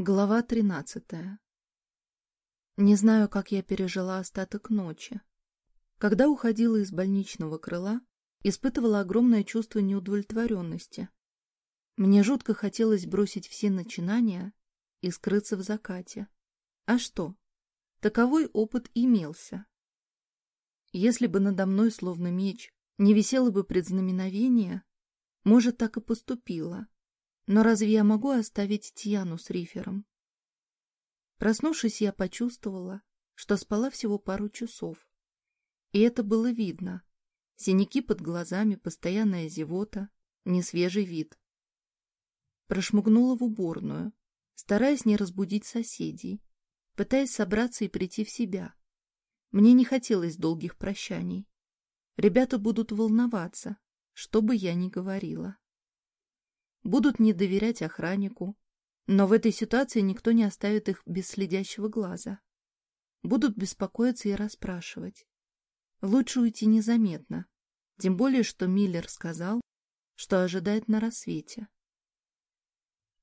Глава тринадцатая. Не знаю, как я пережила остаток ночи. Когда уходила из больничного крыла, испытывала огромное чувство неудовлетворенности. Мне жутко хотелось бросить все начинания и скрыться в закате. А что? Таковой опыт имелся. Если бы надо мной, словно меч, не висело бы предзнаменование, может, так и поступило. — но разве я могу оставить Тиану с Рифером? Проснувшись, я почувствовала, что спала всего пару часов. И это было видно. Синяки под глазами, постоянная зевота, несвежий вид. Прошмыгнула в уборную, стараясь не разбудить соседей, пытаясь собраться и прийти в себя. Мне не хотелось долгих прощаний. Ребята будут волноваться, что бы я ни говорила будут не доверять охраннику, но в этой ситуации никто не оставит их без следящего глаза. Будут беспокоиться и расспрашивать. Лучше уйти незаметно, тем более, что Миллер сказал, что ожидает на рассвете.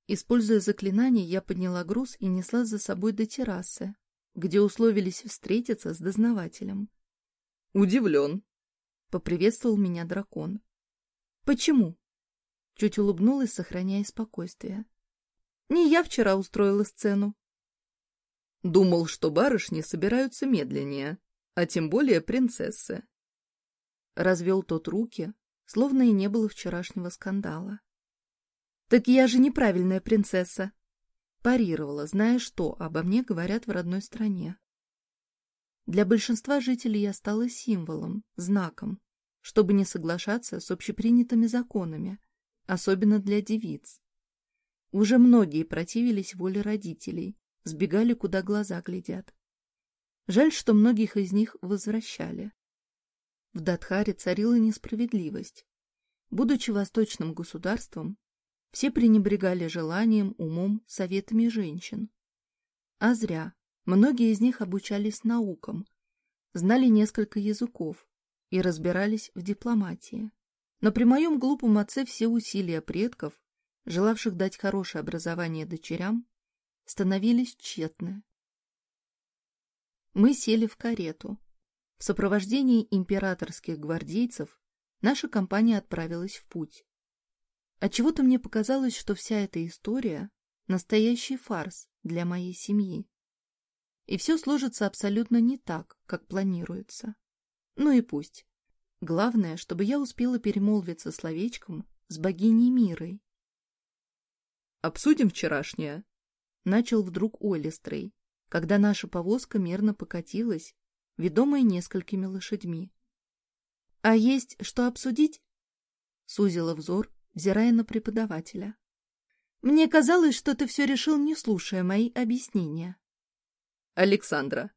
Используя заклинание, я подняла груз и несла за собой до террасы, где условились встретиться с дознавателем. «Удивлен», — поприветствовал меня дракон. «Почему?» Чуть улыбнулась, сохраняя спокойствие. Не я вчера устроила сцену. Думал, что барышни собираются медленнее, а тем более принцессы. Развел тот руки, словно и не было вчерашнего скандала. «Так я же неправильная принцесса!» Парировала, зная, что обо мне говорят в родной стране. Для большинства жителей я стала символом, знаком, чтобы не соглашаться с общепринятыми законами, особенно для девиц. Уже многие противились воле родителей, сбегали, куда глаза глядят. Жаль, что многих из них возвращали. В Датхаре царила несправедливость. Будучи восточным государством, все пренебрегали желанием, умом, советами женщин. А зря. Многие из них обучались наукам, знали несколько языков и разбирались в дипломатии. Но при моем глупом отце все усилия предков, желавших дать хорошее образование дочерям, становились тщетны. Мы сели в карету. В сопровождении императорских гвардейцев наша компания отправилась в путь. Отчего-то мне показалось, что вся эта история — настоящий фарс для моей семьи. И все сложится абсолютно не так, как планируется. Ну и пусть. Главное, чтобы я успела перемолвиться словечком с богиней Мирой. «Обсудим вчерашнее», — начал вдруг Олистрей, когда наша повозка мерно покатилась, ведомая несколькими лошадьми. «А есть что обсудить?» — сузила взор, взирая на преподавателя. «Мне казалось, что ты все решил, не слушая мои объяснения». «Александра»,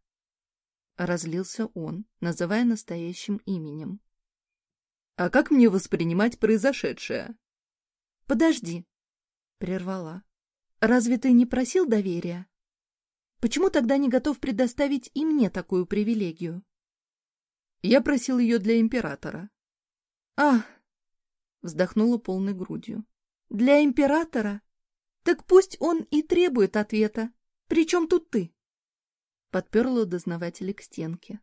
— разлился он, называя настоящим именем. А как мне воспринимать произошедшее? Подожди, прервала. Разве ты не просил доверия? Почему тогда не готов предоставить и мне такую привилегию? Я просил ее для императора. А, вздохнула полной грудью. Для императора? Так пусть он и требует ответа. Причем тут ты? Подперла дознаватель к стенке.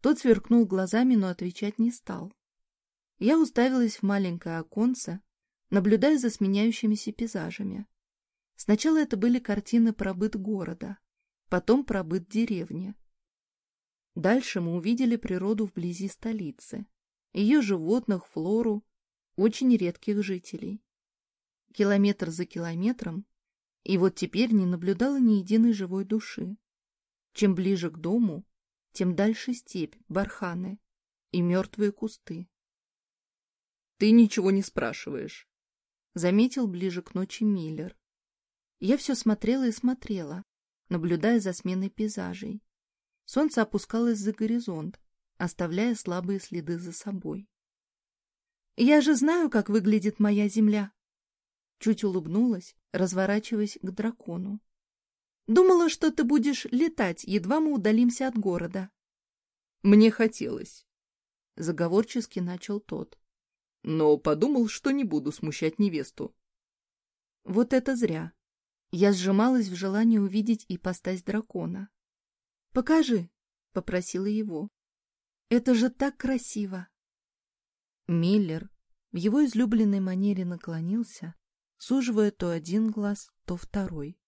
Тот сверкнул глазами, но отвечать не стал. Я уставилась в маленькое оконце, наблюдая за сменяющимися пейзажами. Сначала это были картины про быт города, потом про быт деревни. Дальше мы увидели природу вблизи столицы, ее животных, флору, очень редких жителей. Километр за километром, и вот теперь не наблюдала ни единой живой души. Чем ближе к дому, тем дальше степь, барханы и мертвые кусты. Ты ничего не спрашиваешь, — заметил ближе к ночи Миллер. Я все смотрела и смотрела, наблюдая за сменой пейзажей. Солнце опускалось за горизонт, оставляя слабые следы за собой. «Я же знаю, как выглядит моя земля!» Чуть улыбнулась, разворачиваясь к дракону. «Думала, что ты будешь летать, едва мы удалимся от города». «Мне хотелось», — заговорчески начал тот но подумал, что не буду смущать невесту. Вот это зря. Я сжималась в желании увидеть и постать дракона. «Покажи!» — попросила его. «Это же так красиво!» Миллер в его излюбленной манере наклонился, суживая то один глаз, то второй.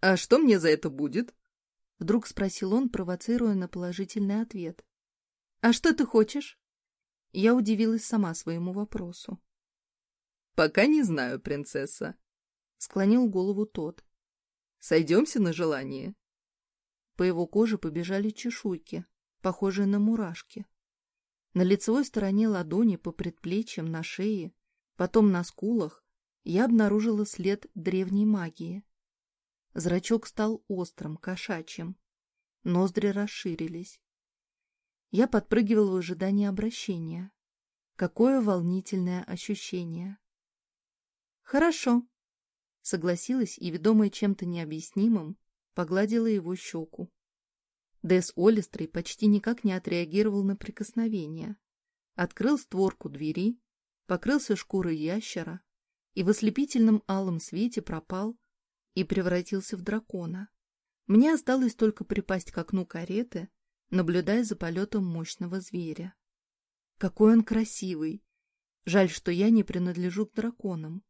«А что мне за это будет?» — вдруг спросил он, провоцируя на положительный ответ. «А что ты хочешь?» Я удивилась сама своему вопросу. «Пока не знаю, принцесса», — склонил голову тот. «Сойдемся на желание». По его коже побежали чешуйки, похожие на мурашки. На лицевой стороне ладони, по предплечьям, на шее, потом на скулах я обнаружила след древней магии. Зрачок стал острым, кошачьим. Ноздри расширились. Я подпрыгивал в ожидании обращения. Какое волнительное ощущение! «Хорошо», — согласилась и, ведомая чем-то необъяснимым, погладила его щеку. Дэс Олистрый почти никак не отреагировал на прикосновение. Открыл створку двери, покрылся шкурой ящера и в ослепительном алом свете пропал и превратился в дракона. Мне осталось только припасть к окну кареты наблюдая за полетом мощного зверя. Какой он красивый! Жаль, что я не принадлежу к драконам.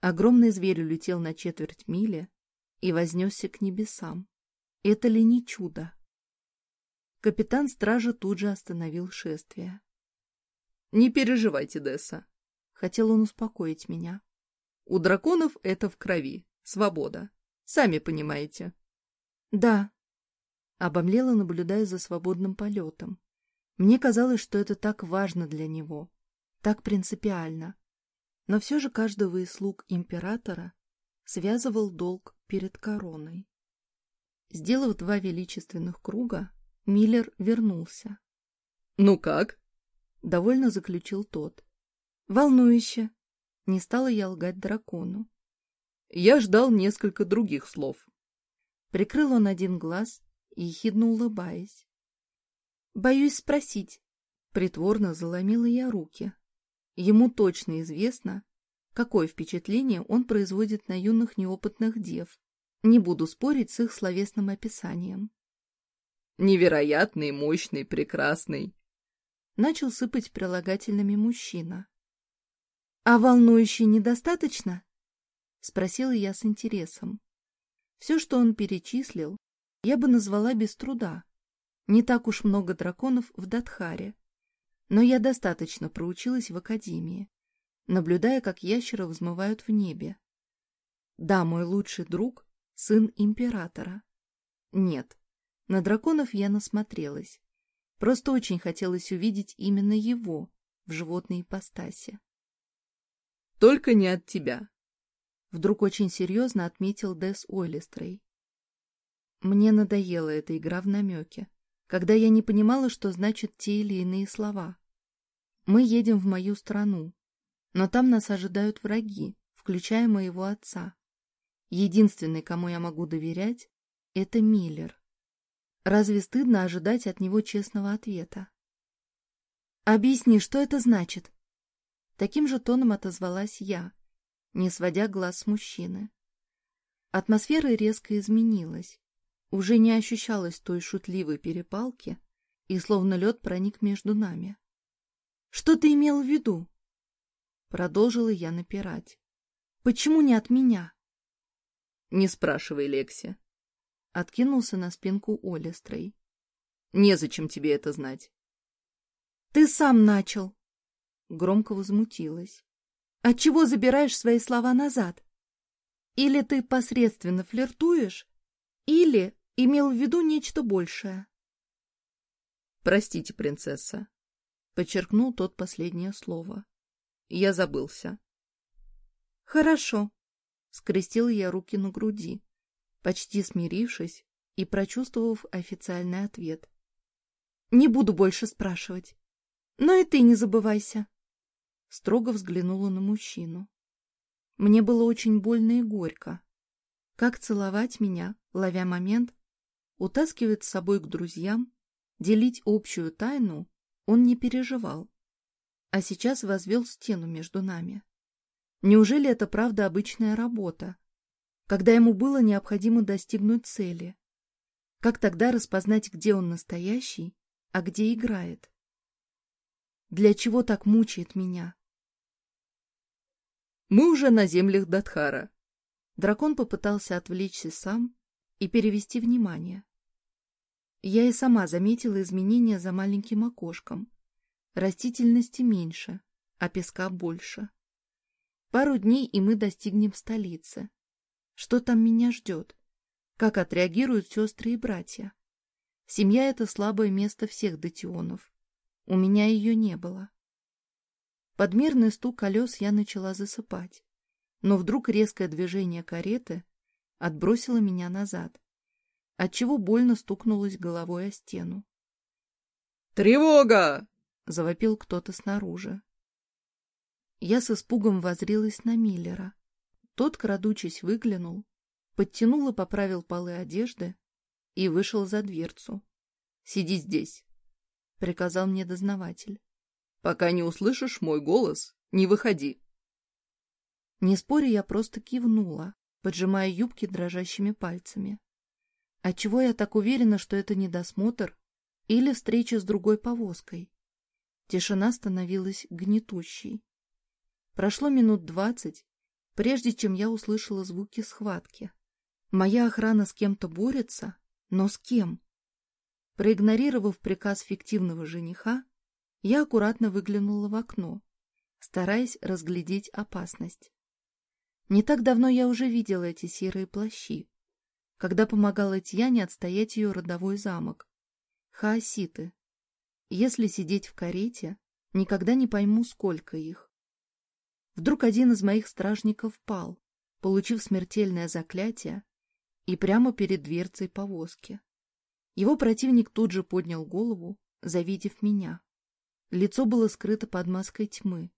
Огромный зверь улетел на четверть мили и вознесся к небесам. Это ли не чудо? Капитан стражи тут же остановил шествие. — Не переживайте, Десса, — хотел он успокоить меня. — У драконов это в крови, свобода. Сами понимаете. — Да, обомлела, наблюдая за свободным полетом. Мне казалось, что это так важно для него, так принципиально. Но все же каждого из слуг императора связывал долг перед короной. Сделав два величественных круга, Миллер вернулся. — Ну как? — довольно заключил тот. — Волнующе. Не стала я лгать дракону. Я ждал несколько других слов. Прикрыл он один глаз ехидно улыбаясь. «Боюсь спросить», — притворно заломила я руки. Ему точно известно, какое впечатление он производит на юных неопытных дев. Не буду спорить с их словесным описанием. «Невероятный, мощный, прекрасный!» Начал сыпать прилагательными мужчина. «А волнующий недостаточно?» — спросила я с интересом. Все, что он перечислил, я бы назвала без труда. Не так уж много драконов в Датхаре. Но я достаточно проучилась в академии, наблюдая, как ящеры взмывают в небе. Да, мой лучший друг — сын императора. Нет, на драконов я насмотрелась. Просто очень хотелось увидеть именно его в животной ипостаси. «Только не от тебя!» Вдруг очень серьезно отметил Дес Ойлистрей. Мне надоела эта игра в намеки, когда я не понимала, что значат те или иные слова. Мы едем в мою страну, но там нас ожидают враги, включая моего отца. Единственный, кому я могу доверять, это Миллер. Разве стыдно ожидать от него честного ответа? «Объясни, что это значит?» Таким же тоном отозвалась я, не сводя глаз с мужчины. Атмосфера резко изменилась. Уже не ощущалось той шутливой перепалки, и словно лед проник между нами. «Что ты имел в виду?» Продолжила я напирать. «Почему не от меня?» «Не спрашивай, Лекси», — откинулся на спинку Олестрой. «Незачем тебе это знать». «Ты сам начал», — громко возмутилась. «Отчего забираешь свои слова назад? Или ты посредственно флиртуешь, или имел в виду нечто большее. — Простите, принцесса, — подчеркнул тот последнее слово. — Я забылся. — Хорошо, — скрестил я руки на груди, почти смирившись и прочувствовав официальный ответ. — Не буду больше спрашивать. Но и ты не забывайся. Строго взглянула на мужчину. Мне было очень больно и горько. Как целовать меня, ловя момент, Утаскивать с собой к друзьям, делить общую тайну он не переживал, а сейчас возвел стену между нами. Неужели это правда обычная работа, когда ему было необходимо достигнуть цели? Как тогда распознать, где он настоящий, а где играет? Для чего так мучает меня? Мы уже на землях Датхара. Дракон попытался отвлечься сам, и перевести внимание. Я и сама заметила изменения за маленьким окошком. Растительности меньше, а песка больше. Пару дней, и мы достигнем столицы. Что там меня ждет? Как отреагируют сестры и братья? Семья — это слабое место всех датионов. У меня ее не было. Под мирный стук колес я начала засыпать. Но вдруг резкое движение кареты отбросила меня назад, отчего больно стукнулась головой о стену. «Тревога!» — завопил кто-то снаружи. Я с испугом возрилась на Миллера. Тот, крадучись, выглянул, подтянул и поправил полы одежды и вышел за дверцу. «Сиди здесь», — приказал мне дознаватель. «Пока не услышишь мой голос, не выходи». Не споря, я просто кивнула, поджимая юбки дрожащими пальцами. Отчего я так уверена, что это не досмотр или встреча с другой повозкой? Тишина становилась гнетущей. Прошло минут двадцать, прежде чем я услышала звуки схватки. Моя охрана с кем-то борется, но с кем? Проигнорировав приказ фиктивного жениха, я аккуратно выглянула в окно, стараясь разглядеть опасность. Не так давно я уже видела эти серые плащи, когда помогала Тьяне отстоять ее родовой замок. Хаоситы. Если сидеть в карете, никогда не пойму, сколько их. Вдруг один из моих стражников пал, получив смертельное заклятие, и прямо перед дверцей повозки. Его противник тут же поднял голову, завидев меня. Лицо было скрыто под маской тьмы.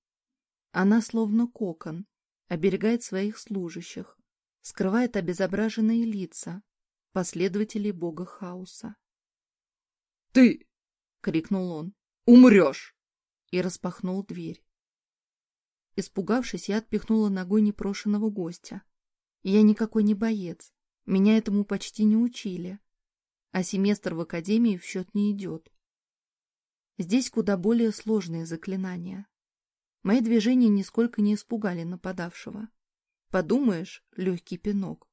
Она словно кокон, оберегает своих служащих, скрывает обезображенные лица, последователей бога хаоса. «Ты!» — крикнул он. «Умрешь!» и распахнул дверь. Испугавшись, я отпихнула ногой непрошенного гостя. Я никакой не боец, меня этому почти не учили, а семестр в академии в счет не идет. Здесь куда более сложные заклинания. Мои движения нисколько не испугали нападавшего. Подумаешь, легкий пинок.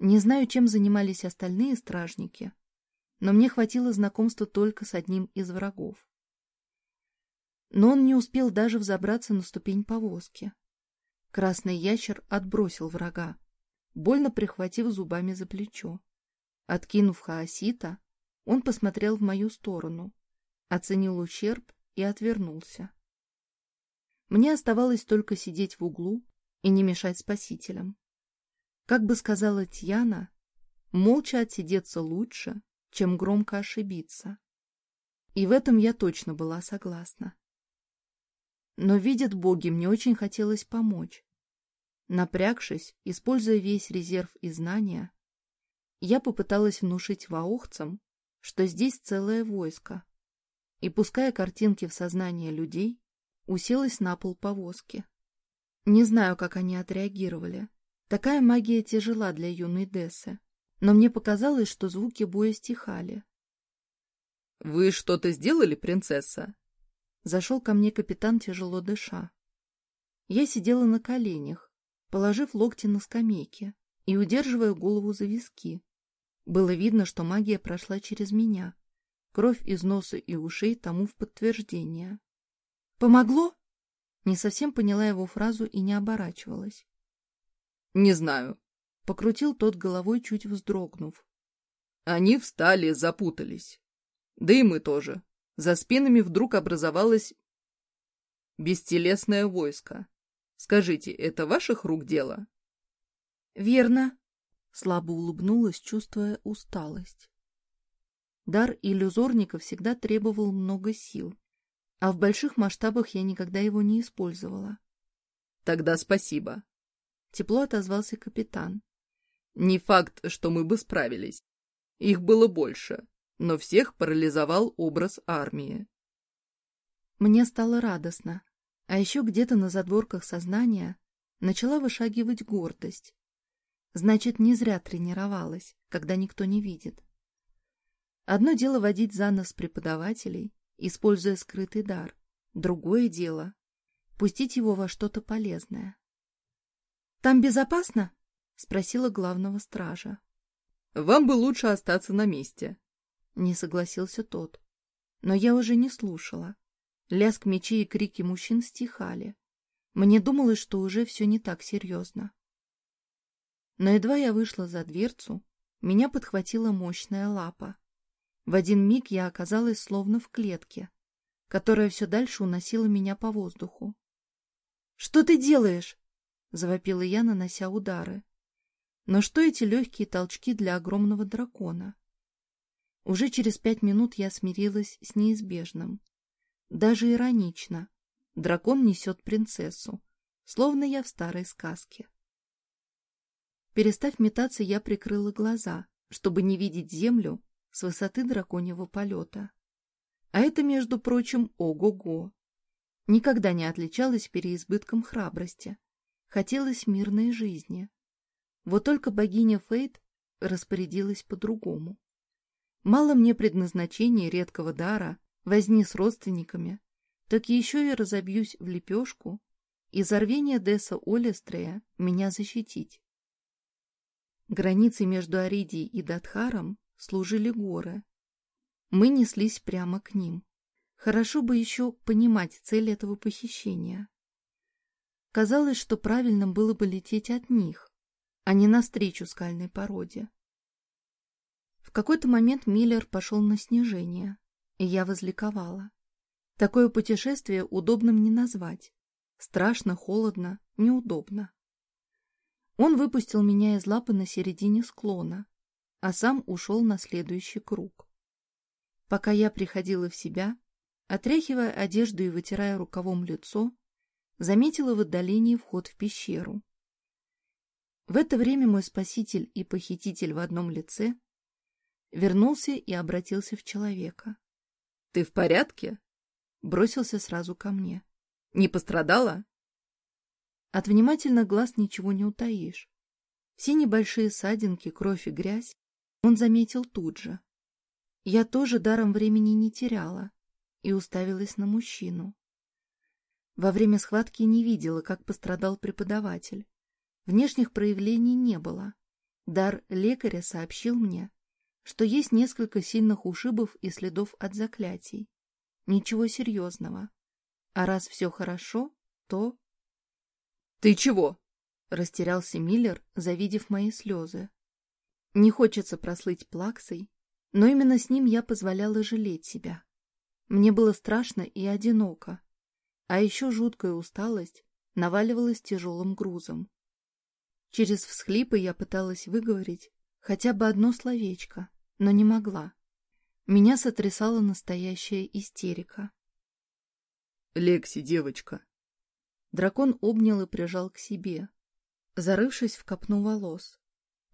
Не знаю, чем занимались остальные стражники, но мне хватило знакомства только с одним из врагов. Но он не успел даже взобраться на ступень повозки. Красный ящер отбросил врага, больно прихватив зубами за плечо. Откинув хаосита, он посмотрел в мою сторону, оценил ущерб и отвернулся. Мне оставалось только сидеть в углу и не мешать спасителям. Как бы сказала Тьяна, молча отсидеться лучше, чем громко ошибиться. И в этом я точно была согласна. Но, видят боги, мне очень хотелось помочь. Напрягшись, используя весь резерв и знания, я попыталась внушить ваохцам, что здесь целое войско, и, пуская картинки в сознание людей, уселась на пол повозки. Не знаю, как они отреагировали. Такая магия тяжела для юной Дессы. Но мне показалось, что звуки боя стихали. — Вы что-то сделали, принцесса? Зашел ко мне капитан, тяжело дыша. Я сидела на коленях, положив локти на скамейке и удерживая голову за виски. Было видно, что магия прошла через меня. Кровь из носа и ушей тому в подтверждение. Помогло? Не совсем поняла его фразу и не оборачивалась. Не знаю. Покрутил тот головой, чуть вздрогнув. Они встали, запутались. Да и мы тоже. За спинами вдруг образовалось бестелесное войско. Скажите, это ваших рук дело? Верно. Слабо улыбнулась, чувствуя усталость. Дар иллюзорника всегда требовал много сил а в больших масштабах я никогда его не использовала. Тогда спасибо. Тепло отозвался капитан. Не факт, что мы бы справились. Их было больше, но всех парализовал образ армии. Мне стало радостно, а еще где-то на задворках сознания начала вышагивать гордость. Значит, не зря тренировалась, когда никто не видит. Одно дело водить за нос преподавателей, используя скрытый дар. Другое дело — пустить его во что-то полезное. — Там безопасно? — спросила главного стража. — Вам бы лучше остаться на месте, — не согласился тот. Но я уже не слушала. Лязг мечей и крики мужчин стихали. Мне думалось, что уже все не так серьезно. Но едва я вышла за дверцу, меня подхватила мощная лапа. В один миг я оказалась словно в клетке, которая все дальше уносила меня по воздуху. — Что ты делаешь? — завопила я, нанося удары. Но что эти легкие толчки для огромного дракона? Уже через пять минут я смирилась с неизбежным. Даже иронично. Дракон несет принцессу, словно я в старой сказке. Перестав метаться, я прикрыла глаза, чтобы не видеть землю с высоты драконьего полета. А это, между прочим, ого-го. Никогда не отличалась переизбытком храбрости. Хотелось мирной жизни. Вот только богиня Фейт распорядилась по-другому. Мало мне предназначения редкого дара, возни с родственниками, так еще и разобьюсь в лепешку, и зарвение Десса Олестрея меня защитить. Границы между Аридией и Датхаром служили горы. Мы неслись прямо к ним. Хорошо бы еще понимать цель этого похищения. Казалось, что правильным было бы лететь от них, а не навстречу скальной породе. В какой-то момент Миллер пошел на снижение, и я возликовала. Такое путешествие удобным не назвать. Страшно, холодно, неудобно. Он выпустил меня из лапы на середине склона, а сам ушел на следующий круг. Пока я приходила в себя, отряхивая одежду и вытирая рукавом лицо, заметила в отдалении вход в пещеру. В это время мой спаситель и похититель в одном лице вернулся и обратился в человека. — Ты в порядке? — бросился сразу ко мне. — Не пострадала? От внимательных глаз ничего не утаишь. Все небольшие садинки, кровь и грязь он заметил тут же. Я тоже даром времени не теряла и уставилась на мужчину. Во время схватки не видела, как пострадал преподаватель. Внешних проявлений не было. Дар лекаря сообщил мне, что есть несколько сильных ушибов и следов от заклятий. Ничего серьезного. А раз все хорошо, то... — Ты чего? — растерялся Миллер, завидев мои слезы. Не хочется прослыть плаксой, но именно с ним я позволяла жалеть себя. Мне было страшно и одиноко, а еще жуткая усталость наваливалась тяжелым грузом. Через всхлипы я пыталась выговорить хотя бы одно словечко, но не могла. Меня сотрясала настоящая истерика. «Лекси, девочка!» Дракон обнял и прижал к себе, зарывшись в копну волос.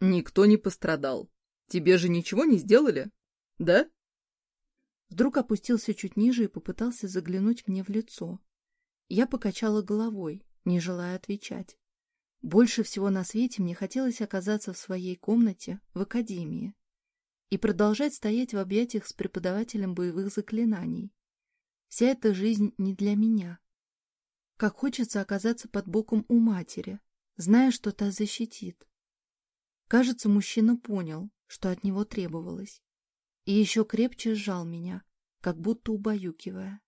Никто не пострадал. Тебе же ничего не сделали? Да? Вдруг опустился чуть ниже и попытался заглянуть мне в лицо. Я покачала головой, не желая отвечать. Больше всего на свете мне хотелось оказаться в своей комнате в академии и продолжать стоять в объятиях с преподавателем боевых заклинаний. Вся эта жизнь не для меня. Как хочется оказаться под боком у матери, зная, что та защитит. Кажется, мужчина понял, что от него требовалось, и еще крепче сжал меня, как будто убаюкивая.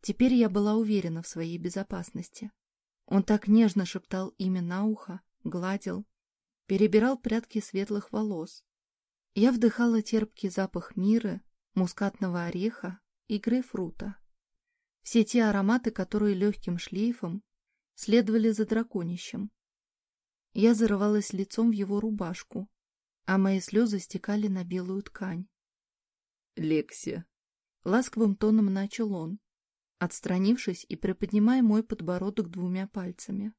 Теперь я была уверена в своей безопасности. Он так нежно шептал имя на ухо, гладил, перебирал прядки светлых волос. Я вдыхала терпкий запах мира, мускатного ореха и грейпфрута. Все те ароматы, которые легким шлейфом следовали за драконищем, я зарывалась лицом в его рубашку, а мои слезы стекали на белую ткань. Лексия, — ласковым тоном начал он, отстранившись и приподнимая мой подбородок двумя пальцами.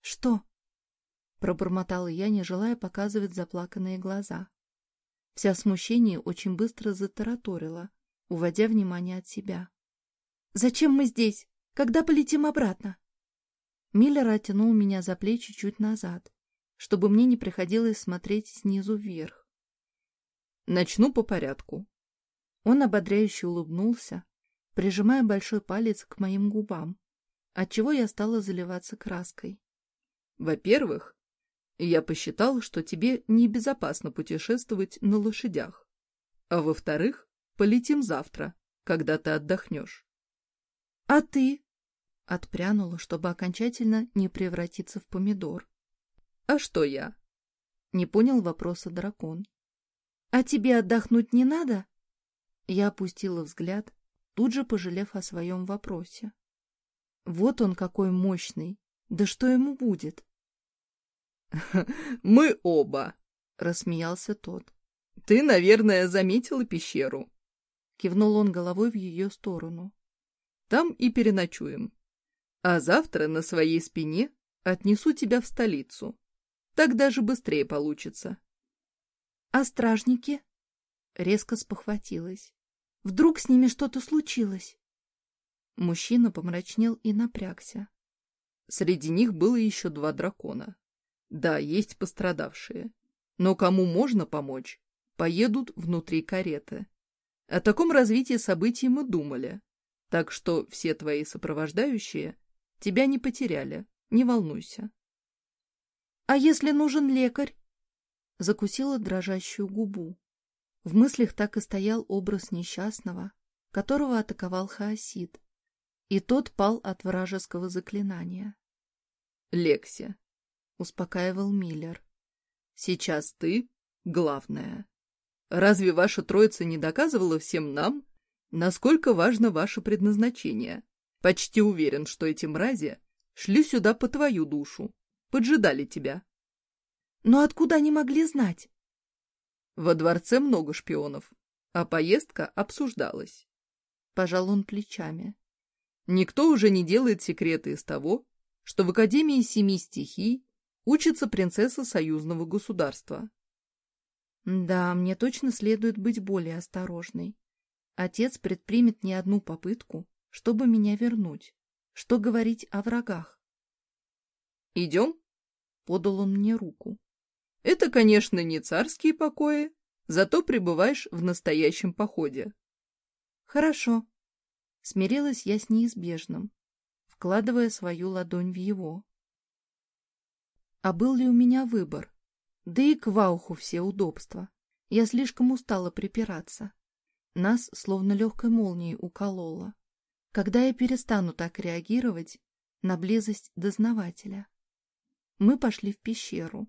«Что?» — пробормотала я, не желая показывать заплаканные глаза. Вся смущение очень быстро затараторила, уводя внимание от себя. «Зачем мы здесь? Когда полетим обратно?» Миллер оттянул меня за плечи чуть назад, чтобы мне не приходилось смотреть снизу вверх. «Начну по порядку». Он ободряюще улыбнулся, прижимая большой палец к моим губам, отчего я стала заливаться краской. «Во-первых, я посчитал, что тебе небезопасно путешествовать на лошадях. А во-вторых, полетим завтра, когда ты отдохнешь». «А ты?» Отпрянула, чтобы окончательно не превратиться в помидор. «А что я?» Не понял вопроса дракон. «А тебе отдохнуть не надо?» Я опустила взгляд, тут же пожалев о своем вопросе. «Вот он какой мощный! Да что ему будет?» «Мы оба!» — рассмеялся тот. «Ты, наверное, заметила пещеру?» Кивнул он головой в ее сторону. «Там и переночуем а завтра на своей спине отнесу тебя в столицу. Так даже быстрее получится. — А стражники? Резко спохватилась. Вдруг с ними что-то случилось? Мужчина помрачнел и напрягся. Среди них было еще два дракона. Да, есть пострадавшие. Но кому можно помочь, поедут внутри кареты. О таком развитии событий мы думали. Так что все твои сопровождающие Тебя не потеряли, не волнуйся. — А если нужен лекарь? — закусила дрожащую губу. В мыслях так и стоял образ несчастного, которого атаковал Хаосид, и тот пал от вражеского заклинания. — Лекси, — успокаивал Миллер, — сейчас ты главное. Разве ваша троица не доказывала всем нам, насколько важно ваше предназначение? Почти уверен, что эти мрази шли сюда по твою душу, поджидали тебя. Но откуда они могли знать? Во дворце много шпионов, а поездка обсуждалась. Пожал он плечами. Никто уже не делает секреты из того, что в Академии Семи Стихий учится принцесса союзного государства. Да, мне точно следует быть более осторожной. Отец предпримет не одну попытку, чтобы меня вернуть. Что говорить о врагах? «Идем?» — подал он мне руку. «Это, конечно, не царские покои, зато пребываешь в настоящем походе». «Хорошо», — смирилась я с неизбежным, вкладывая свою ладонь в его. А был ли у меня выбор? Да и к Вауху все удобства. Я слишком устала припираться. Нас словно легкой молнией укололо когда я перестану так реагировать на близость дознавателя. Мы пошли в пещеру.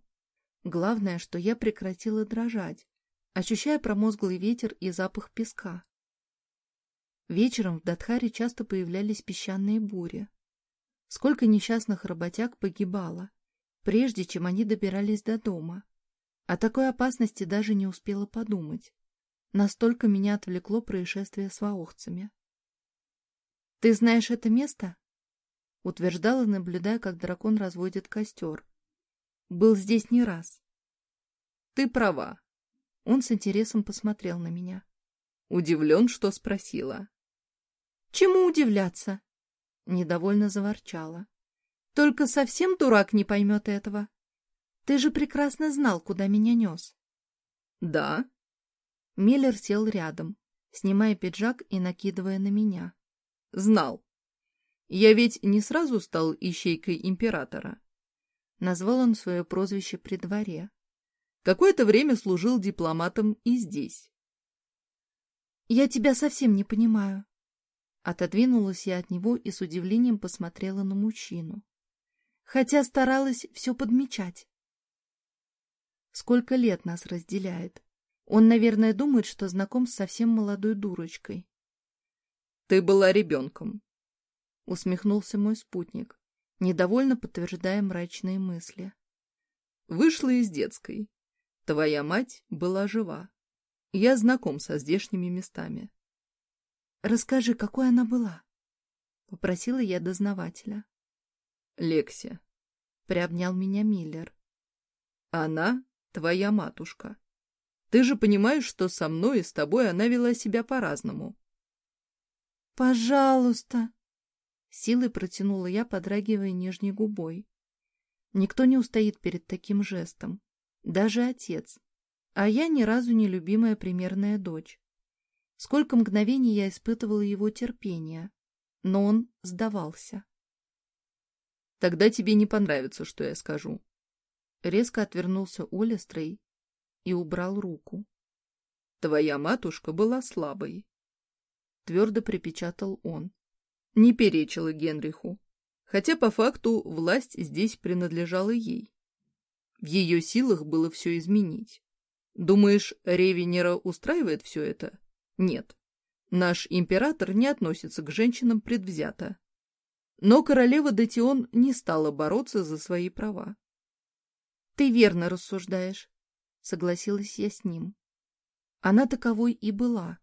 Главное, что я прекратила дрожать, ощущая промозглый ветер и запах песка. Вечером в Датхаре часто появлялись песчаные бури. Сколько несчастных работяг погибало, прежде чем они добирались до дома. О такой опасности даже не успела подумать. Настолько меня отвлекло происшествие с ваохцами. Ты знаешь это место? Утверждала, наблюдая, как дракон разводит костер. Был здесь не раз. Ты права. Он с интересом посмотрел на меня. Удивлен, что спросила. Чему удивляться? Недовольно заворчала. Только совсем дурак не поймет этого. Ты же прекрасно знал, куда меня нёс. Да. Миллер сел рядом, снимая пиджак и накидывая на меня знал. Я ведь не сразу стал ищейкой императора. Назвал он свое прозвище при дворе. Какое-то время служил дипломатом и здесь. «Я тебя совсем не понимаю». Отодвинулась я от него и с удивлением посмотрела на мужчину. Хотя старалась все подмечать. Сколько лет нас разделяет? Он, наверное, думает, что знаком с совсем молодой дурочкой. Ты была ребенком. Усмехнулся мой спутник, недовольно подтверждая мрачные мысли. Вышла из детской. Твоя мать была жива. Я знаком со здешними местами. Расскажи, какой она была? — попросила я дознавателя. — Лекси, — приобнял меня Миллер. — Она твоя матушка. Ты же понимаешь, что со мной и с тобой она вела себя по-разному. «Пожалуйста!» Силой протянула я, подрагивая нижней губой. Никто не устоит перед таким жестом. Даже отец. А я ни разу не любимая примерная дочь. Сколько мгновений я испытывала его терпение, но он сдавался. «Тогда тебе не понравится, что я скажу». Резко отвернулся Олестрой и убрал руку. «Твоя матушка была слабой, твердо припечатал он. Не перечила Генриху, хотя по факту власть здесь принадлежала ей. В ее силах было все изменить. Думаешь, Ревенера устраивает все это? Нет. Наш император не относится к женщинам предвзято. Но королева Датион не стала бороться за свои права. — Ты верно рассуждаешь, — согласилась я с ним. Она таковой и была.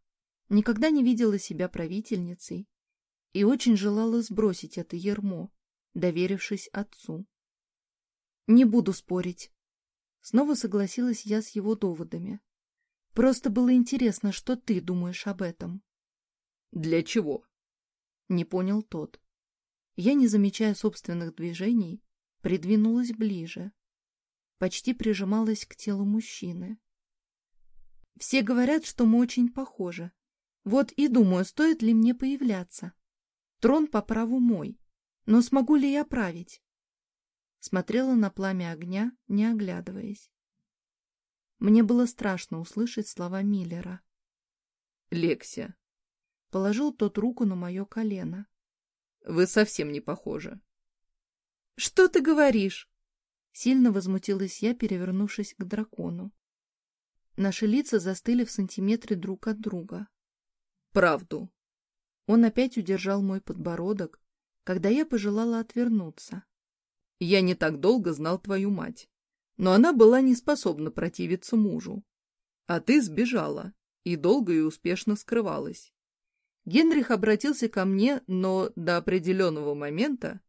Никогда не видела себя правительницей и очень желала сбросить это ермо, доверившись отцу. «Не буду спорить». Снова согласилась я с его доводами. «Просто было интересно, что ты думаешь об этом». «Для чего?» Не понял тот. Я, не замечая собственных движений, придвинулась ближе. Почти прижималась к телу мужчины. «Все говорят, что мы очень похожи, вот и думаю, стоит ли мне появляться. Трон по праву мой, но смогу ли я править? Смотрела на пламя огня, не оглядываясь. Мне было страшно услышать слова Миллера. «Лекся!» — положил тот руку на мое колено. «Вы совсем не похожи!» «Что ты говоришь?» Сильно возмутилась я, перевернувшись к дракону. Наши лица застыли в сантиметре друг от друга правду. Он опять удержал мой подбородок, когда я пожелала отвернуться. Я не так долго знал твою мать, но она была не способна противиться мужу. А ты сбежала и долго и успешно скрывалась. Генрих обратился ко мне, но до определенного момента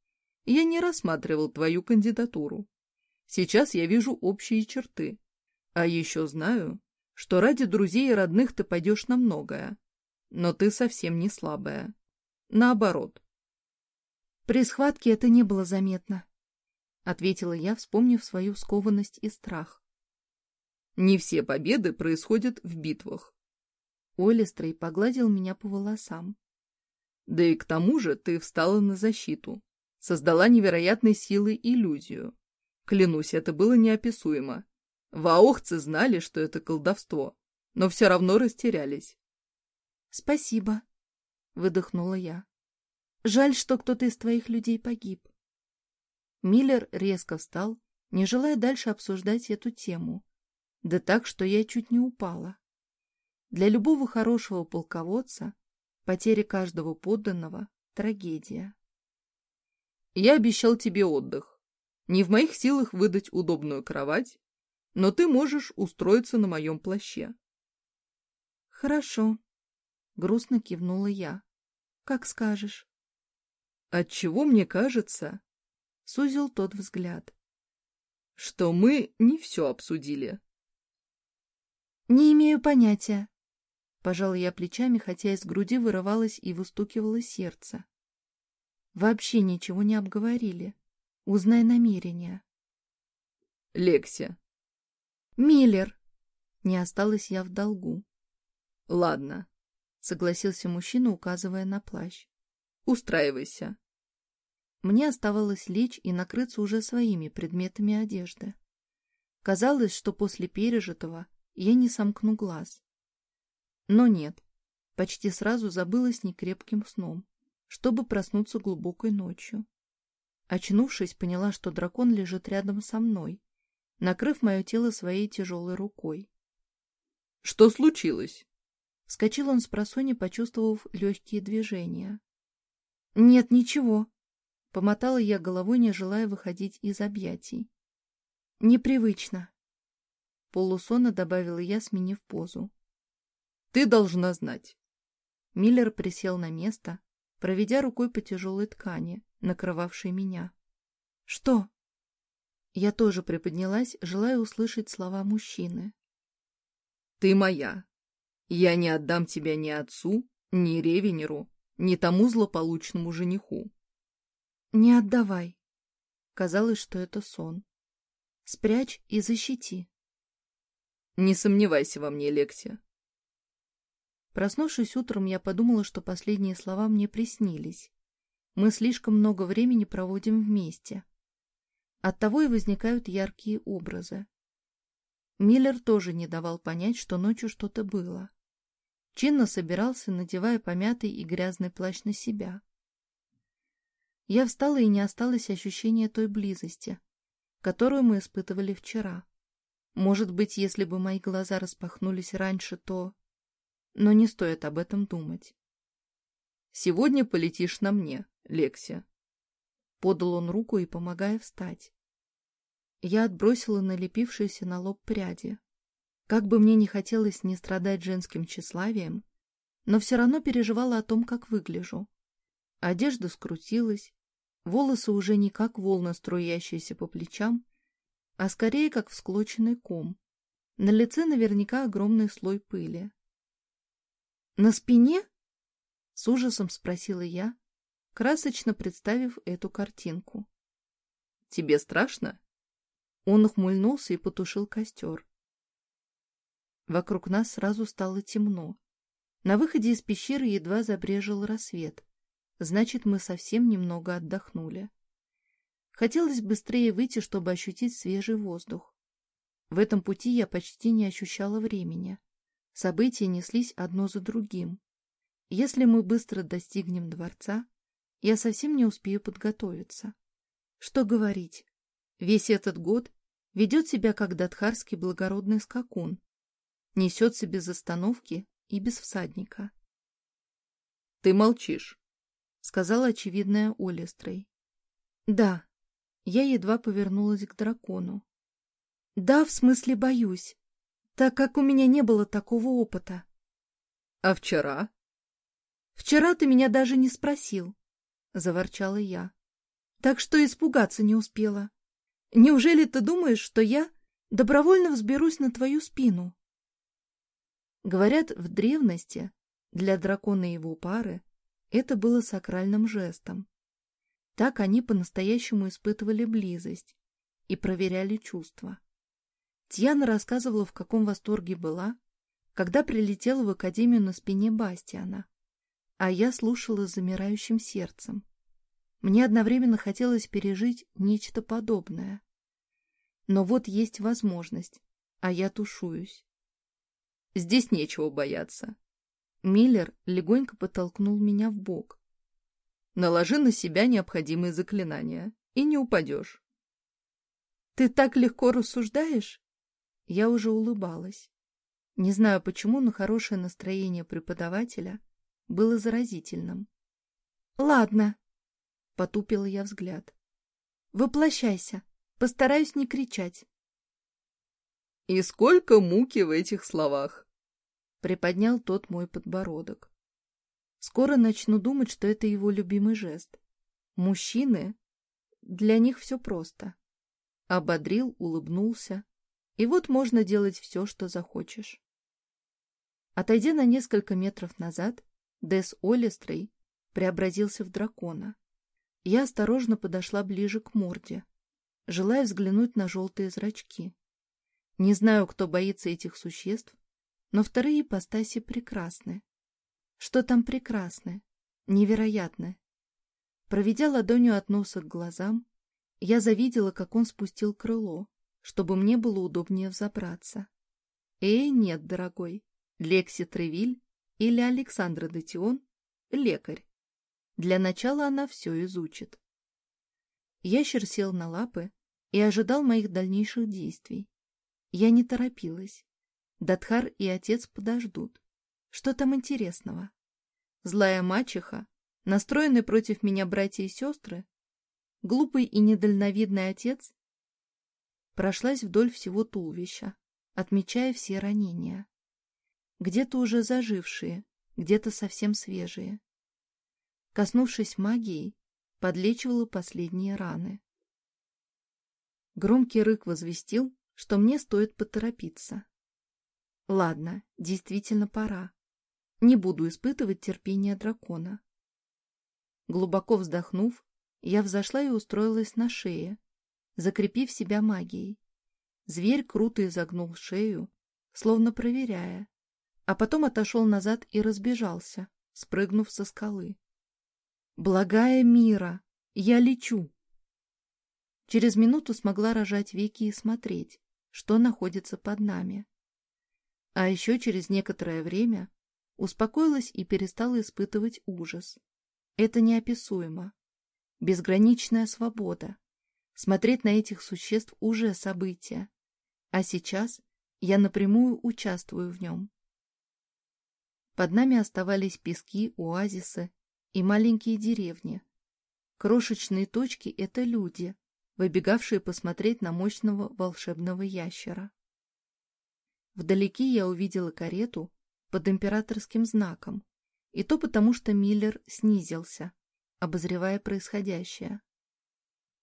я не рассматривал твою кандидатуру. Сейчас я вижу общие черты. А еще знаю, что ради друзей и родных ты пойдешь на многое но ты совсем не слабая. Наоборот. При схватке это не было заметно, — ответила я, вспомнив свою скованность и страх. Не все победы происходят в битвах. Олистрей погладил меня по волосам. Да и к тому же ты встала на защиту, создала невероятной силы иллюзию. Клянусь, это было неописуемо. Ваохцы знали, что это колдовство, но все равно растерялись. «Спасибо», — выдохнула я. «Жаль, что кто-то из твоих людей погиб». Миллер резко встал, не желая дальше обсуждать эту тему. Да так, что я чуть не упала. Для любого хорошего полководца потеря каждого подданного — трагедия. «Я обещал тебе отдых. Не в моих силах выдать удобную кровать, но ты можешь устроиться на моем плаще». «Хорошо», Грустно кивнула я. Как скажешь. Отчего мне кажется? Сузил тот взгляд. Что мы не все обсудили. Не имею понятия. Пожала я плечами, хотя из груди вырывалось и выстукивало сердце. Вообще ничего не обговорили. Узнай намерения. Лекси. Миллер. Не осталась я в долгу. Ладно, согласился мужчина, указывая на плащ. Устраивайся. Мне оставалось лечь и накрыться уже своими предметами одежды. Казалось, что после пережитого я не сомкну глаз. Но нет, почти сразу забылась некрепким сном, чтобы проснуться глубокой ночью. Очнувшись, поняла, что дракон лежит рядом со мной, накрыв мое тело своей тяжелой рукой. — Что случилось? Скочил он с просони, почувствовав легкие движения. — Нет, ничего. — помотала я головой, не желая выходить из объятий. — Непривычно. Полусона добавила я, сменив позу. — Ты должна знать. Миллер присел на место, проведя рукой по тяжелой ткани, накрывавшей меня. — Что? Я тоже приподнялась, желая услышать слова мужчины. — Ты моя, я не отдам тебя ни отцу, ни ревенеру, ни тому злополучному жениху. Не отдавай. Казалось, что это сон. Спрячь и защити. Не сомневайся во мне, Лексия. Проснувшись утром, я подумала, что последние слова мне приснились. Мы слишком много времени проводим вместе. Оттого и возникают яркие образы. Миллер тоже не давал понять, что ночью что-то было чинно собирался, надевая помятый и грязный плащ на себя. Я встала, и не осталось ощущения той близости, которую мы испытывали вчера. Может быть, если бы мои глаза распахнулись раньше, то... Но не стоит об этом думать. «Сегодня полетишь на мне, Лекси», — подал он руку и помогая встать. Я отбросила налепившиеся на лоб пряди. Как бы мне не хотелось не страдать женским тщеславием, но все равно переживала о том, как выгляжу. Одежда скрутилась, волосы уже не как волна, струящаяся по плечам, а скорее как всклоченный ком. На лице наверняка огромный слой пыли. «На спине?» — с ужасом спросила я, красочно представив эту картинку. «Тебе страшно?» Он ухмыльнулся и потушил костер. Вокруг нас сразу стало темно. На выходе из пещеры едва забрежил рассвет. Значит, мы совсем немного отдохнули. Хотелось быстрее выйти, чтобы ощутить свежий воздух. В этом пути я почти не ощущала времени. События неслись одно за другим. Если мы быстро достигнем дворца, я совсем не успею подготовиться. Что говорить, весь этот год ведет себя как датхарский благородный скакун, несется без остановки и без всадника. — Ты молчишь, — сказала очевидная Олестрой. — Да. Я едва повернулась к дракону. — Да, в смысле боюсь, так как у меня не было такого опыта. — А вчера? — Вчера ты меня даже не спросил, — заворчала я. — Так что испугаться не успела. Неужели ты думаешь, что я добровольно взберусь на твою спину? Говорят, в древности для дракона и его пары это было сакральным жестом. Так они по-настоящему испытывали близость и проверяли чувства. Тьяна рассказывала, в каком восторге была, когда прилетела в академию на спине Бастиана, а я слушала с замирающим сердцем. Мне одновременно хотелось пережить нечто подобное. Но вот есть возможность, а я тушуюсь. Здесь нечего бояться. Миллер легонько подтолкнул меня в бок. Наложи на себя необходимые заклинания, и не упадешь. Ты так легко рассуждаешь? Я уже улыбалась. Не знаю почему, но хорошее настроение преподавателя было заразительным. Ладно, потупила я взгляд. Воплощайся, постараюсь не кричать. И сколько муки в этих словах! Приподнял тот мой подбородок. Скоро начну думать, что это его любимый жест. Мужчины, для них все просто. Ободрил, улыбнулся. И вот можно делать все, что захочешь. Отойдя на несколько метров назад, Дес Олестрей преобразился в дракона. Я осторожно подошла ближе к морде, желая взглянуть на желтые зрачки. Не знаю, кто боится этих существ, но вторые ипостаси прекрасны. Что там прекрасны? Невероятно. Проведя ладонью от носа к глазам, я завидела, как он спустил крыло, чтобы мне было удобнее взобраться. Э, нет, дорогой, Лекси Тревиль или Александра Датион — лекарь. Для начала она все изучит. Ящер сел на лапы и ожидал моих дальнейших действий. Я не торопилась. Датхар и отец подождут. Что там интересного? Злая мачеха, настроенный против меня братья и сестры, глупый и недальновидный отец, прошлась вдоль всего туловища, отмечая все ранения. Где-то уже зажившие, где-то совсем свежие. Коснувшись магией, подлечивала последние раны. Громкий рык возвестил, что мне стоит поторопиться. Ладно, действительно пора. Не буду испытывать терпение дракона. Глубоко вздохнув, я взошла и устроилась на шее, закрепив себя магией. Зверь круто изогнул шею, словно проверяя, а потом отошел назад и разбежался, спрыгнув со скалы. «Благая мира! Я лечу!» Через минуту смогла рожать веки и смотреть, что находится под нами. А еще через некоторое время успокоилась и перестала испытывать ужас. Это неописуемо. Безграничная свобода. Смотреть на этих существ уже событие. А сейчас я напрямую участвую в нем. Под нами оставались пески, оазисы и маленькие деревни. Крошечные точки — это люди, выбегавшие посмотреть на мощного волшебного ящера. Вдалеке я увидела карету под императорским знаком, и то потому, что Миллер снизился, обозревая происходящее.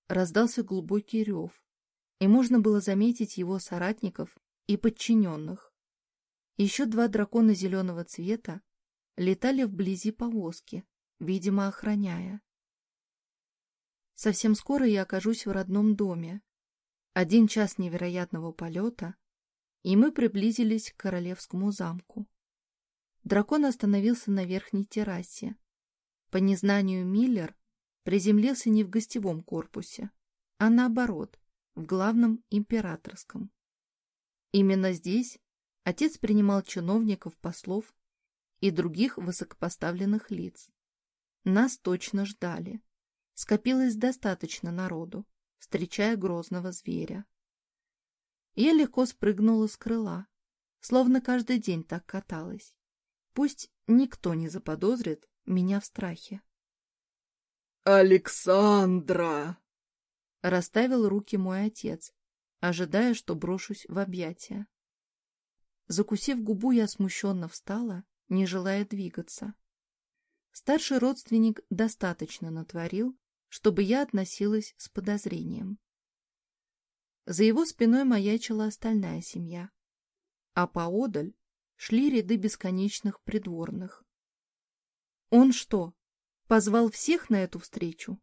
Раздался глубокий рев, и можно было заметить его соратников и подчиненных. Еще два дракона зеленого цвета летали вблизи повозки, видимо, охраняя. Совсем скоро я окажусь в родном доме. Один час невероятного полета, и мы приблизились к королевскому замку. Дракон остановился на верхней террасе. По незнанию Миллер приземлился не в гостевом корпусе, а наоборот, в главном императорском. Именно здесь отец принимал чиновников, послов и других высокопоставленных лиц. Нас точно ждали. Скопилось достаточно народу, встречая грозного зверя. Я легко спрыгнула с крыла, словно каждый день так каталась. Пусть никто не заподозрит меня в страхе. «Александра!» — расставил руки мой отец, ожидая, что брошусь в объятия. Закусив губу, я смущенно встала, не желая двигаться. Старший родственник достаточно натворил, чтобы я относилась с подозрением. За его спиной маячила остальная семья. А поодаль шли ряды бесконечных придворных. Он что, позвал всех на эту встречу?